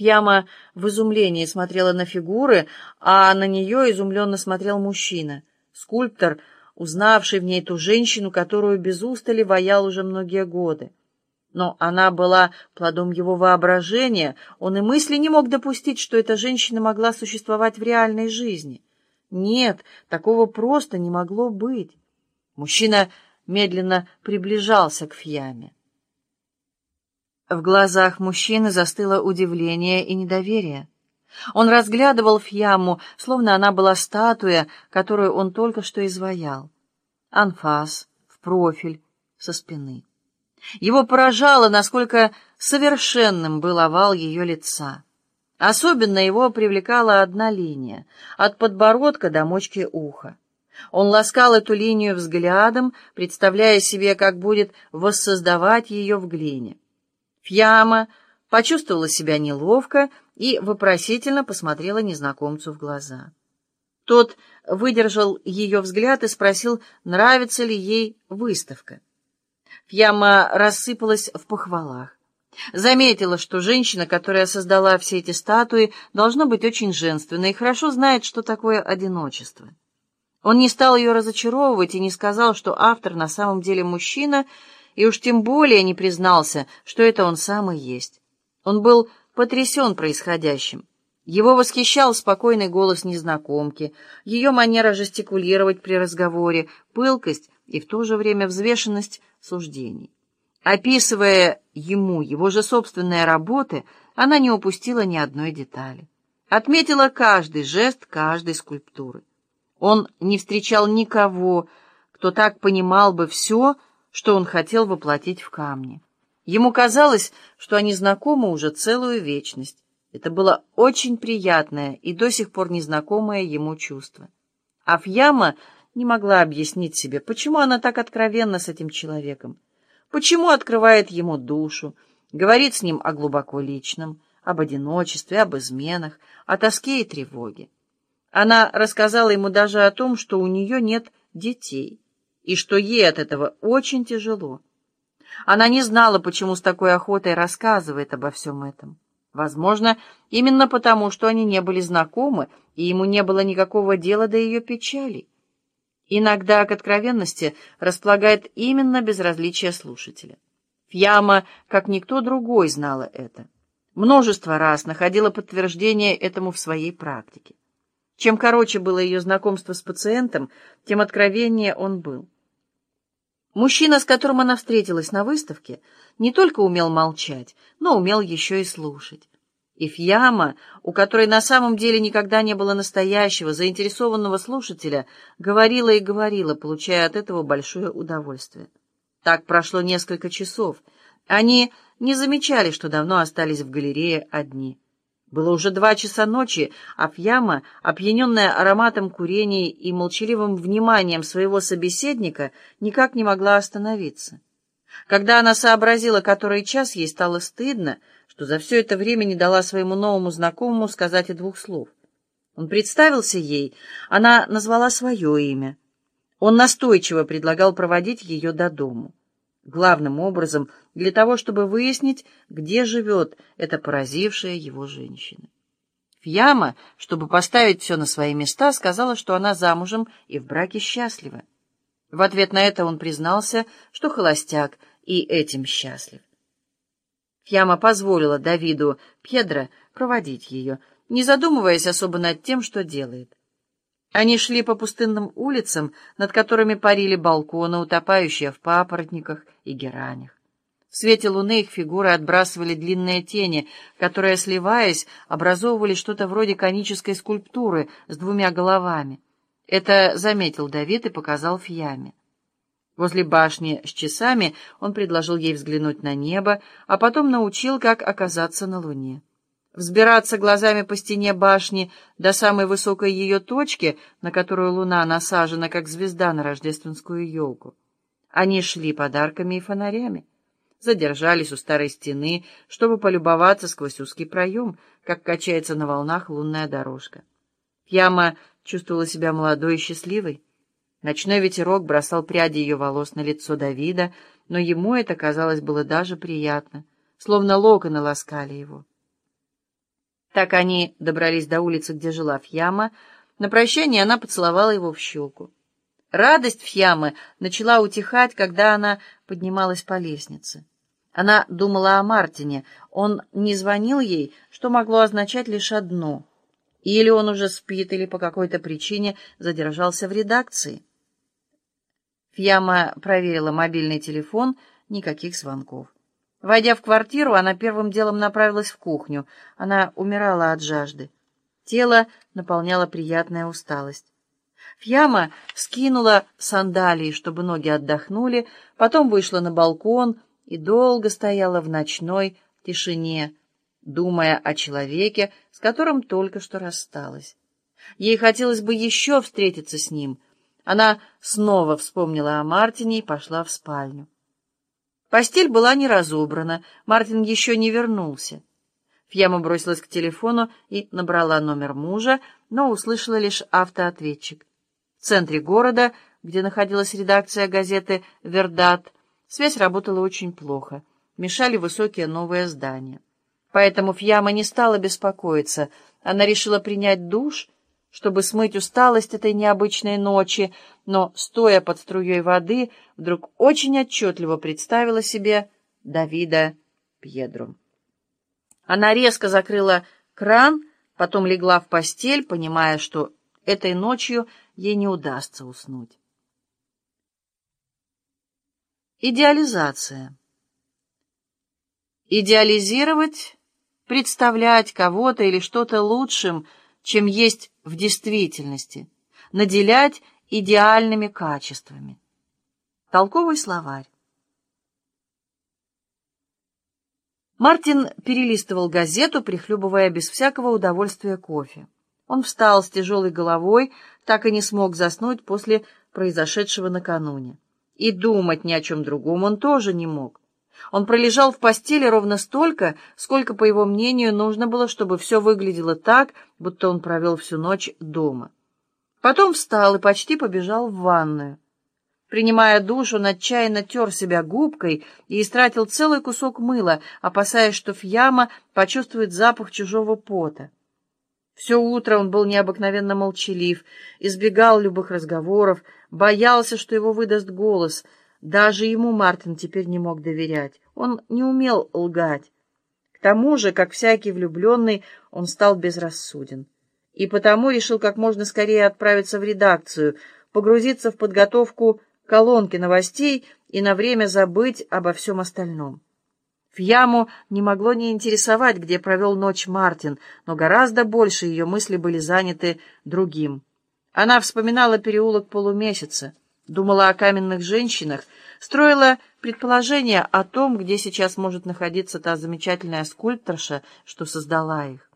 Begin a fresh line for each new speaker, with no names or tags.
Фьяма в изумлении смотрела на фигуры, а на нее изумленно смотрел мужчина, скульптор, узнавший в ней ту женщину, которую без устали воял уже многие годы. Но она была плодом его воображения, он и мысли не мог допустить, что эта женщина могла существовать в реальной жизни. Нет, такого просто не могло быть. Мужчина медленно приближался к Фьяме. В глазах мужчины застыло удивление и недоверие. Он разглядывал Фьяму, словно она была статуя, которую он только что изваял. Анфас, в профиль, со спины. Его поражало, насколько совершенным был овал ее лица. Особенно его привлекала одна линия, от подбородка до мочки уха. Он ласкал эту линию взглядом, представляя себе, как будет воссоздавать ее в глине. Фьяма почувствовала себя неловко и вопросительно посмотрела незнакомцу в глаза. Тот выдержал ее взгляд и спросил, нравится ли ей выставка. Фьяма рассыпалась в похвалах. Заметила, что женщина, которая создала все эти статуи, должна быть очень женственной и хорошо знает, что такое одиночество. Он не стал ее разочаровывать и не сказал, что автор на самом деле мужчина, и уж тем более не признался, что это он сам и есть. Он был потрясен происходящим. Его восхищал спокойный голос незнакомки, ее манера жестикулировать при разговоре, пылкость и в то же время взвешенность суждений. Описывая ему его же собственные работы, она не упустила ни одной детали. Отметила каждый жест каждой скульптуры. Он не встречал никого, кто так понимал бы все, что он хотел воплотить в камне. Ему казалось, что они знакомы уже целую вечность. Это было очень приятное и до сих пор незнакомое ему чувство. Афьяма не могла объяснить себе, почему она так откровенна с этим человеком, почему открывает ему душу, говорит с ним о глубоко личном, об одиночестве, об изменах, о тоске и тревоге. Она рассказала ему даже о том, что у нее нет детей, и что ей от этого очень тяжело. Она не знала, почему с такой охотой рассказывает обо всем этом. Возможно, именно потому, что они не были знакомы, и ему не было никакого дела до ее печали. Иногда к откровенности располагает именно безразличие слушателя. Фьяма, как никто другой, знала это. Множество раз находила подтверждение этому в своей практике. Чем короче было ее знакомство с пациентом, тем откровеннее он был. Мужчина, с которым она встретилась на выставке, не только умел молчать, но умел еще и слушать. И Фьяма, у которой на самом деле никогда не было настоящего, заинтересованного слушателя, говорила и говорила, получая от этого большое удовольствие. Так прошло несколько часов. Они не замечали, что давно остались в галерее одни. Было уже два часа ночи, а Фьяма, опьяненная ароматом курения и молчаливым вниманием своего собеседника, никак не могла остановиться. Когда она сообразила, который час, ей стало стыдно, что за все это время не дала своему новому знакомому сказать и двух слов. Он представился ей, она назвала свое имя. Он настойчиво предлагал проводить ее до дому главным образом для того, чтобы выяснить, где живет эта поразившая его женщина. Фьяма, чтобы поставить все на свои места, сказала, что она замужем и в браке счастлива. В ответ на это он признался, что холостяк и этим счастлив. Фьяма позволила Давиду Пьедро проводить ее, не задумываясь особо над тем, что делает. Они шли по пустынным улицам, над которыми парили балконы, утопающие в папоротниках и геранях. В свете луны их фигуры отбрасывали длинные тени, которые, сливаясь, образовывали что-то вроде конической скульптуры с двумя головами. Это заметил Давид и показал Фьяме. Возле башни с часами он предложил ей взглянуть на небо, а потом научил, как оказаться на луне взбираться глазами по стене башни до самой высокой ее точки, на которую луна насажена, как звезда на рождественскую елку. Они шли подарками и фонарями, задержались у старой стены, чтобы полюбоваться сквозь узкий проем, как качается на волнах лунная дорожка. Пьяма чувствовала себя молодой и счастливой. Ночной ветерок бросал пряди ее волос на лицо Давида, но ему это, казалось, было даже приятно, словно локоны ласкали его. Так они добрались до улицы, где жила Фьяма. На прощание она поцеловала его в щеку. Радость Фьямы начала утихать, когда она поднималась по лестнице. Она думала о Мартине. Он не звонил ей, что могло означать лишь одно. Или он уже спит, или по какой-то причине задержался в редакции. Фьяма проверила мобильный телефон, никаких звонков. Войдя в квартиру, она первым делом направилась в кухню. Она умирала от жажды. Тело наполняла приятная усталость. Фьяма скинула сандалии, чтобы ноги отдохнули, потом вышла на балкон и долго стояла в ночной тишине, думая о человеке, с которым только что рассталась. Ей хотелось бы еще встретиться с ним. Она снова вспомнила о Мартине и пошла в спальню. Постель была не разобрана, Мартин еще не вернулся. Фьяма бросилась к телефону и набрала номер мужа, но услышала лишь автоответчик. В центре города, где находилась редакция газеты «Вердат», связь работала очень плохо, мешали высокие новые здания. Поэтому Фьяма не стала беспокоиться. Она решила принять душ, чтобы смыть усталость этой необычной ночи, но, стоя под струей воды, вдруг очень отчетливо представила себе Давида Пьедру. Она резко закрыла кран, потом легла в постель, понимая, что этой ночью ей не удастся уснуть. Идеализация. Идеализировать представлять кого-то или что-то лучшим, чем есть в действительности, наделять идеальными качествами. Толковый словарь. Мартин перелистывал газету, прихлюбывая без всякого удовольствия кофе. Он встал с тяжелой головой, так и не смог заснуть после произошедшего накануне. И думать ни о чем другом он тоже не мог. Он пролежал в постели ровно столько, сколько, по его мнению, нужно было, чтобы все выглядело так, будто он провел всю ночь дома. Потом встал и почти побежал в ванную. Принимая душ, он отчаянно тер себя губкой и истратил целый кусок мыла, опасаясь, что Фьяма почувствует запах чужого пота. Все утро он был необыкновенно молчалив, избегал любых разговоров, боялся, что его выдаст голос — даже ему Мартин теперь не мог доверять. Он не умел лгать. К тому же, как всякий влюбленный, он стал безрассуден. И потому решил как можно скорее отправиться в редакцию, погрузиться в подготовку колонки новостей и на время забыть обо всем остальном. Фьяму не могло не интересовать, где провел ночь Мартин, но гораздо больше ее мысли были заняты другим. Она вспоминала переулок полумесяца думала о каменных женщинах, строила предположения о том, где сейчас может находиться та замечательная скульпторша, что создала их.